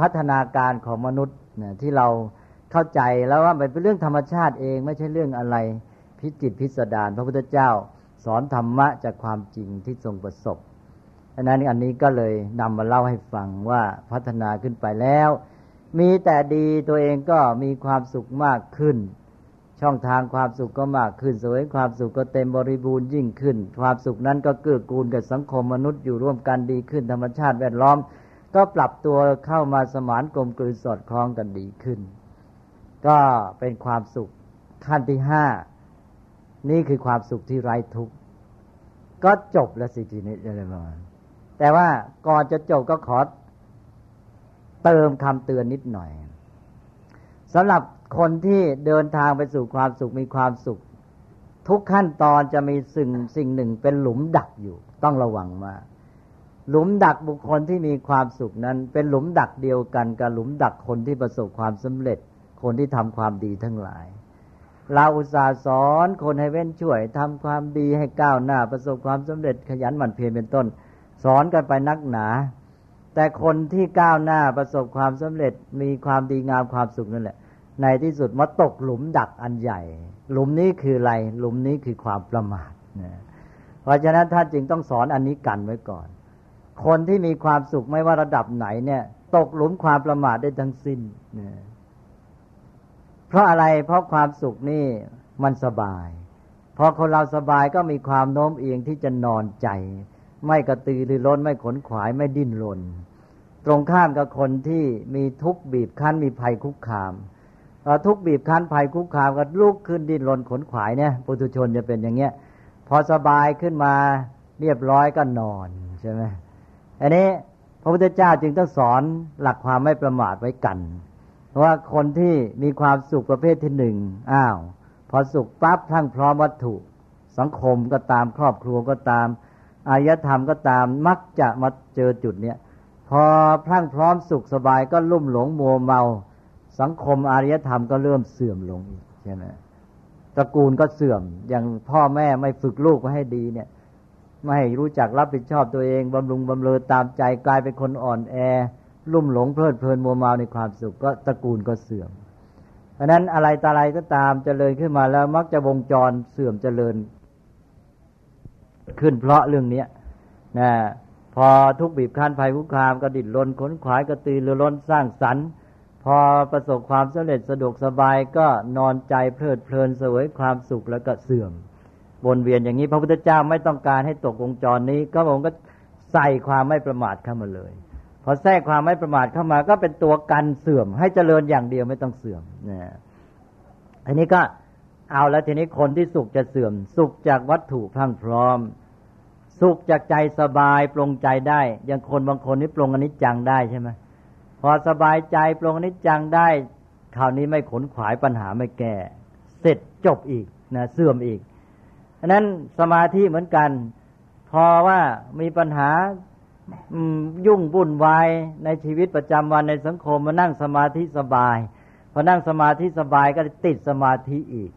พัฒนาการของมนุษย์นะที่เรา เข้าใจแล้วว่ามันเป็นเรื่องธรรมชาติเองไม่ใช่เรื่องอะไร พิจิตพิสดารพระพุทธเจ้า สอนธรรมะจากความจริงที่ทรงประสบอันนั้นอันนี้ก็เลยนำมาเล่าให้ฟังว่าพัฒนาขึ้นไปแล้ว มีแต่ดีตัวเองก็มีความสุขมากขึ้น ช่องทางความสุขก็มากขึ้น สวยความสุขก็เต็มบริบูรณ์ยิ่งขึ้น ความสุขนั้นก็เกื้อกูลกับสังคมมนุษย์อยู่ร่วมกันดีขึ้นธรรมชาติแวดล้อม ก็ปรับตัวเข้ามาสมานกลมกลืนสอดคล้องกันดีขึ้น ก็เป็นความสุขขั้นที่ห้านี่คือความสุขที่ไร้ทุกข์ก็จบแล้วสิทีนี้อะไรประมาณแต่ว่าก่อนจะจบก็ขอเติมคำเตือนนิดหน่อยสำหรับคนที่เดินทางไปสู่ความสุขมีความสุข ทุกขั้นตอนจะมีสิ่งสิ่งหนึ่งเป็นหลุมดักอยู่ ต้องระวังมากหลุมดักบุคคลที่มีความสุขนั้น เป็นหลุมดักเดียวกันกับหลุมดักคนที่ประสบความสำเร็จ คนที่ทำความดีทั้งหลาย เราอุตส่าห์สอนคนให้เว้นช่วยทำความดีให้ก้าวหน้า ประสบความสำเร็จขยันหมั่นเพียรเป็นต้น สอนกันไปนักหนา แต่คนที่ก้าวหน้าประสบความสำเร็จมีความดีงามความสุขนั่นแหละ ในที่สุดมาตกหลุมดักอันใหญ่ หลุมนี้คืออะไร หลุมนี้คือความประมาทนะเพราะฉะนั้นท่านจึงต้องสอนอันนี้กันไว้ก่อน คนที่มีความสุขไม่ว่าระดับไหนเนี่ย ตกหลุมความประมาทได้ทั้งสิ้นนะ เพราะอะไรเพราะความสุขนี่มันสบาย พอคนเราสบายก็มีความโน้มเอียงที่จะนอนใจ ไม่กระตือรือร้นไม่ขนขวายไม่ดิ้นรนตรงข้ามกับคนที่มีทุกข์บีบคั้นมีภัยคุกคามทุกข์บีบคั้นภัยคุกคามก็ลุกขึ้นดิ้นรนขนขวายเนี่ยปุถุชนจะเป็นอย่างเงี้ย พอสบายขึ้นมาเรียบร้อยก็นอนใช่ไหมอันนี้พระพุทธเจ้าจึงต้องสอนหลักความไม่ประมาทไว้กัน ว่าคนที่มีความสุขประเภทที่หนึ่งอ้าว พอสุขปั๊บทั้งพร้อมวัตถุ สังคมก็ตามครอบครัวก็ตามอารยธรรมก็ตามมักจะมาเจอจุดเนี้ยพอพรั่งพร้อมสุขสบายก็ลุ่มหลงมัวเมา สังคมอารยธรรมก็เริ่มเสื่อมลงอีกใช่ไหมตระกูลก็เสื่อมอย่างพ่อแม่ไม่ฝึกลูกให้ดีเนี่ย ไม่ให้รู้จักรับผิดชอบตัวเองบำรุงบำเรอตามใจกลายเป็นคนอ่อนแอ ลุ่มหลงเพลิดเพลินมัวเมาในความสุขก็ตระกูลก็เสื่อม เพราะนั้นอะไรตาอะไรก็ตามเจริญขึ้นมาแล้วมักจะวงจรเสื่อมเจริญ ขึ้นเพราะเรื่องนี้นะพอทุกบีบคั้นภัยคุกคามก็ดิ้นรนขนขวายกระตือรือร้นสร้างสรรค์ พอประสบความสำเร็จสะดวกสบายก็นอนใจเพลิดเพลินเสวยความสุขแล้วก็เสื่อมวนเวียนอย่างนี้พระพุทธเจ้าไม่ต้องการให้ตกวงจรนี้ ก็ผมก็ใส่ความไม่ประมาทเข้ามาเลย อแทรกความไม่ประมาทเข้ามาก็เป็นตัวกันเสื่อม ให้เจริญอย่างเดียวไม่ต้องเสื่อมนะอันนี้ก็เอาแล้วทีนี้คนที่สุขจะเสื่อม สุขจากวัตถุพังพร้อม สุขจากใจสบายปรงใจได้ อย่างคนบางคนนี่ปรงอนิจจังได้ใช่ไหมพอสบายใจปรงอนิจจังได้คราวนี้ไม่ขนขวายปัญหาไม่แก้เสร็จจบอีกนะเสื่อมอีกอันนั้นสมาธิเหมือนกัน พอว่ามีปัญหา ยุ่งวุ่นวายในชีวิตประจำวันในสังคมมานั่งสมาธิสบาย พอนั่งสมาธิสบายก็ติดสมาธิอีก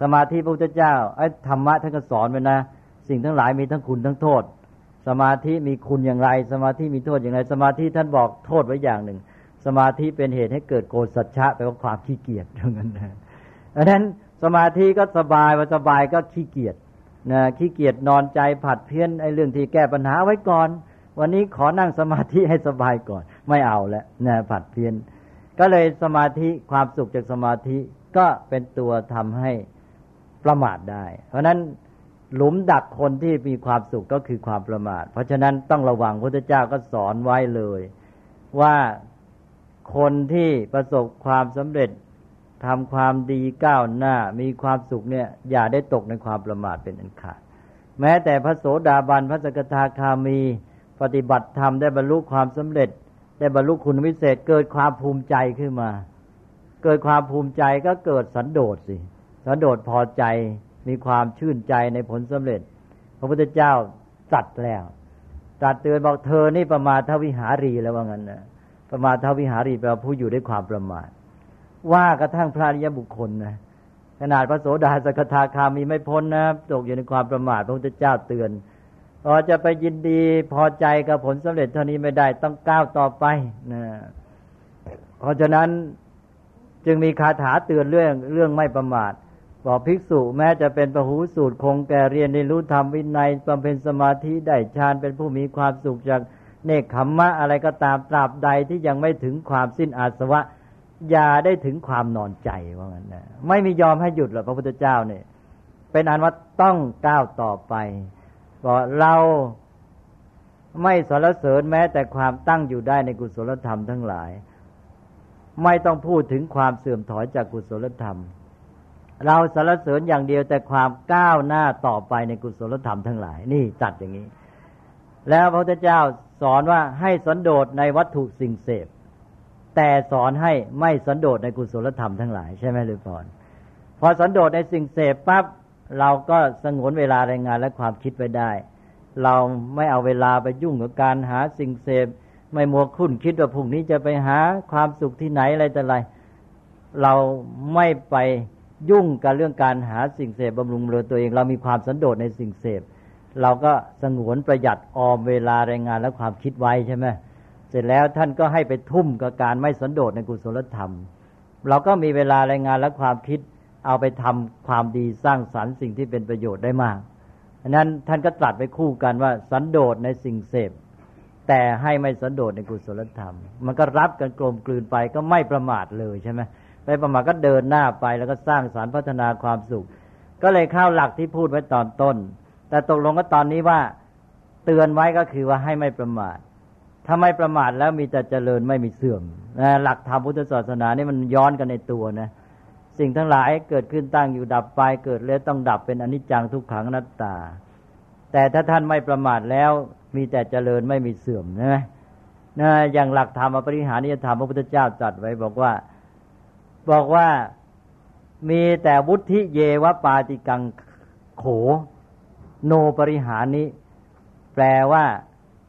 สมาธิพระพุทธเจ้าไอ้ธรรมะท่านก็สอนไว้นะ สิ่งทั้งหลายมีทั้งคุณทั้งโทษ สมาธิมีคุณอย่างไร สมาธิมีโทษอย่างไร สมาธิท่านบอกโทษไว้อย่างหนึ่ง สมาธิเป็นเหตุให้เกิดโกรธสัจฉะแปลว่าความขี้เกียจเท่านั้นนะดังนั้นสมาธิก็สบายว่าสบายก็ขี้เกียจนะขี้เกียจนอนใจผัดเพี้ยนไอ้เรื่องที่แก้ปัญหาไว้ก่อน วันนี้ขอนั่งสมาธิให้สบายก่อน ไม่เอาแล้วนะผัดเพี้ยน ก็เลยสมาธิความสุขจากสมาธิก็เป็นตัวทำให้ประมาทได้ เพราะนั้นหลุมดักคนที่มีความสุขก็คือความประมาท เพราะฉะนั้นต้องระวังพระเจ้าก็สอนไว้เลย ว่าคนที่ประสบความสำเร็จทำความดีก้าวหน้า มีความสุขเนี่ย อย่าได้ตกในความประมาทเป็นอันขาดแม้แต่พระโสดาบันพระสกทาคามี ปฏิบัติธรรมได้บรรลุความสำเร็จ ได้บรรลุคุณวิเศษ เกิดความภูมิใจขึ้นมา เกิดความภูมิใจก็เกิดสันโดษสิ สันโดษพอใจมีความชื่นใจในผลสำเร็จ พระพุทธเจ้าตัดแล้วตัดเตือนบอกเธอนี่ประมาททวิหารีแล้วว่างั้นนะประมาททวิหารีแปลว่าผู้อยู่ด้วยความประมาท ว่ากระทั่งพระริยบุคคลนะขนาดพระโสดาสกทาคามีไม่พ้นนะตกอยู่ในความประมาทพระพุทธเจ้าเตือน พอจะไปยินดีพอใจกับผลสำเร็จเท่านี้ไม่ได้ต้องก้าวต่อไปนะเพราะฉะนั้นจึงมีคาถาเตือนเรื่องเรื่องไม่ประมาทบอกภิกษุแม้จะเป็นประหูสูตรคงแก่เรียนในรู้ธรรมวินัยบำเพ็ญสมาธิได้ฌานเป็นผู้มีความสุขจากเนคขมมะอะไรก็ตามตราบใดที่ยังไม่ถึงความสิ้นอาสวะอย่าได้ถึงความนอนใจว่างั้นนะไม่มียอมให้หยุดหรอกพระพุทธเจ้าเนี่ยเป็นอันว่าต้องก้าวต่อไป กเราไม่สรรเสริญแม้แต่ความตั้งอยู่ได้ในกุศลธรรมทั้งหลาย ไม่ต้องพูดถึงความเสื่อมถอยจากกุศลธรรม เราสรรเสริญอย่างเดียวแต่ความก้าวหน้าต่อไปในกุศลธรรมทั้งหลาย นี่จัดอย่างนี้ แล้วพระพุทธเจ้าสอนว่าให้สันโดษในวัตถุสิ่งเสพ แต่สอนให้ไม่สันโดษในกุศลธรรมทั้งหลาย ใช่ไหมหรือพรพอสันโดษในสิ่งเสพปั๊บ เราก็สงวนเวลารายงานและความคิดไว้ได้ เราไม่เอาเวลาไปยุ่งกับการหาสิ่งเสพ ไม่มัวคุ้นคิดว่าพรุ่งนี้จะไปหาความสุขที่ไหนอะไรแต่ไร เราไม่ไปยุ่งกับเรื่องการหาสิ่งเสพบำรุงเรือตัวเอง เรามีความสันโดษในสิ่งเสพ เราก็สงวนประหยัดออมเวลารายงานและความคิดไว้ใช่ไหมเสร็จแล้วท่านก็ให้ไปทุ่มกับการไม่สันโดษในกุศลธรรม เราก็มีเวลารายงานและความคิด เอาไปทำความดีสร้างสรรค์สิ่งที่เป็นประโยชน์ได้มากอันนั้นท่านก็ตรัสไปคู่กันว่า สันโดษในสิ่งเสพ แต่ให้ไม่สันโดษในกุศลธรรม มันก็รับกันกลมกลืนไปก็ไม่ประมาทเลยใช่ไหมไม่ประมาทก็เดินหน้าไปแล้วก็สร้างสารรค์พัฒนาความสุข ก็เลยเข้าหลักที่พูดไว้ตอนต้น แต่ตกลงก็ตอนนี้ว่าเตือนไว้ก็คือว่าให้ไม่ประมาทถ้าไม่ประมาทแล้วมีแต่เจริญไม่มีเสื่อมหลักธรรมพุทธศาสนานี่มันย้อนกันในตัวนะ สิ่งทั้งหลายเกิดขึ้นตั้งอยู่ดับไปเกิดแล้วต้องดับเป็นอนิจจังทุกขังนัตตา แต่ถ้าท่านไม่ประมาทแล้วมีแต่เจริญไม่มีเสื่อมใช่ไหมนะอย่างหลักธรรมอปริหานิยธรรมพระพุทธเจ้าตรัสไว้บอกว่า บอกว่ามีแต่วุฒิเยวปาติกังโข โนปริหานิแปลว่า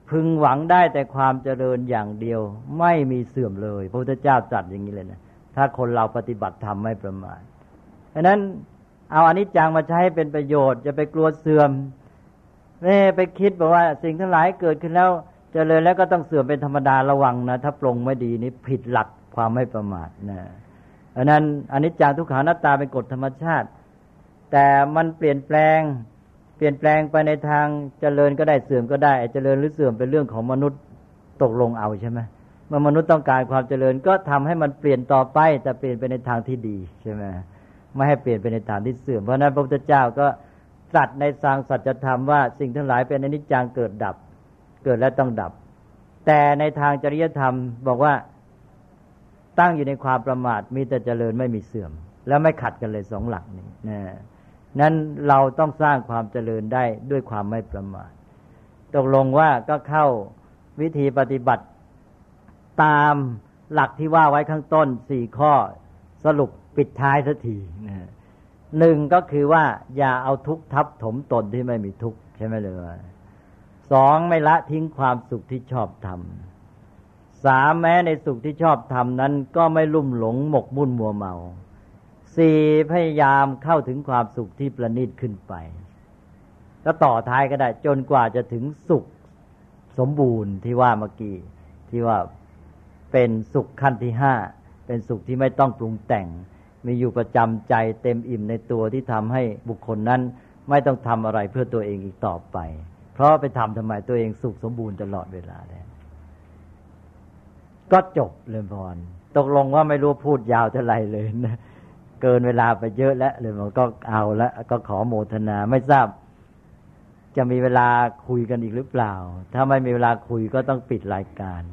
พึงหวังได้แต่ความเจริญอย่างเดียว ไม่มีเสื่อมเลย พระพุทธเจ้าตรัสอย่างนี้เลยนะ ถ้าคนเราปฏิบัติธรรมไม่ประมาทเพราะนั้นเอาอนิจจังมาใช้เป็นประโยชน์จะไปกลัวเสื่อมไม่ไปคิดบอกว่าสิ่งทั้งหลายเกิดขึ้นแล้วจเจริญแล้วก็ต้องเสื่อมเป็นธรรมดาระวังนะ ถ้าปรงไม่ดีนี่ผิดหลักความไม่ประมาทนะอันนั้นอนิจจังทุกขานัตตาเป็นกฎธรรมชาติ แต่มันเปลี่ยนแปลง เปลี่ยนแปลงไปในทางเจริญก็ได้เสื่อมก็ได้เจริญหรือเสื่อมเป็นเรื่องของมนุษย์ตกลงเอาใช่ไหม มื่อมนุษย์ต้องการความเจริญ ก็ทำให้มันเปลี่ยนต่อไป แต่เปลี่ยนไปในทางที่ดีใช่ไหมไม่ให้เปลี่ยนไปในทางที่เสื่อมเพราะนั้นพระพุทธเจ้าก็ตรัสในทางสัจธรรมว่าสิ่งทั้งหลายเป็นอนิจจังเกิดดับ เกิดแล้วต้องดับ แต่ในทางจริยธรรมบอกว่าตั้งอยู่ในความประมาทมีแต่เจริญไม่มีเสื่อม แล้วไม่ขัดกันเลยสองหลักนี้นะนั้นเราต้องสร้างความเจริญได้ด้วยความไม่ประมาทตกลงว่าก็เข้าวิธีปฏิบัติ ตามหลักที่ว่าไว้ข้างต้นสี่ข้อสรุปปิดท้ายสักทีนะหนึ่งก็คือว่าอย่าเอาทุกทับถมตนที่ไม่มีทุกใช่ไหมเลยสองไม่ละทิ้งความสุขที่ชอบทำสามแม้ในสุขที่ชอบทำนั้นก็ไม่ลุ่มหลงหมกมุ่นมัวเมาสี่พยายามเข้าถึงความสุขที่ประณีตขึ้นไป ก็ต่อท้ายก็ได้จนกว่าจะถึงสุขสมบูรณ์ที่ว่าเมื่อกี้ที่ว่า เป็นสุขขั้นที่ห้าเป็นสุขที่ไม่ต้องปรุงแต่ง มีอยู่ประจำใจเต็มอิ่มในตัวที่ทำให้บุคคลนั้นไม่ต้องทำอะไรเพื่อตัวเองอีกต่อไป เพราะไปทำทำไมตัวเองสุขสมบูรณ์ตลอดเวลาแล้วก็จบเลยพรตกลงว่าไม่รู้พูดยาวเท่าไรเลยนะเกินเวลาไปเยอะแล้วเลยมันก็เอาแล้วก็ขอโมทนาไม่ทราบ จะมีเวลาคุยกันอีกหรือเปล่า ถ้าไม่มีเวลาคุยก็ต้องปิดรายการ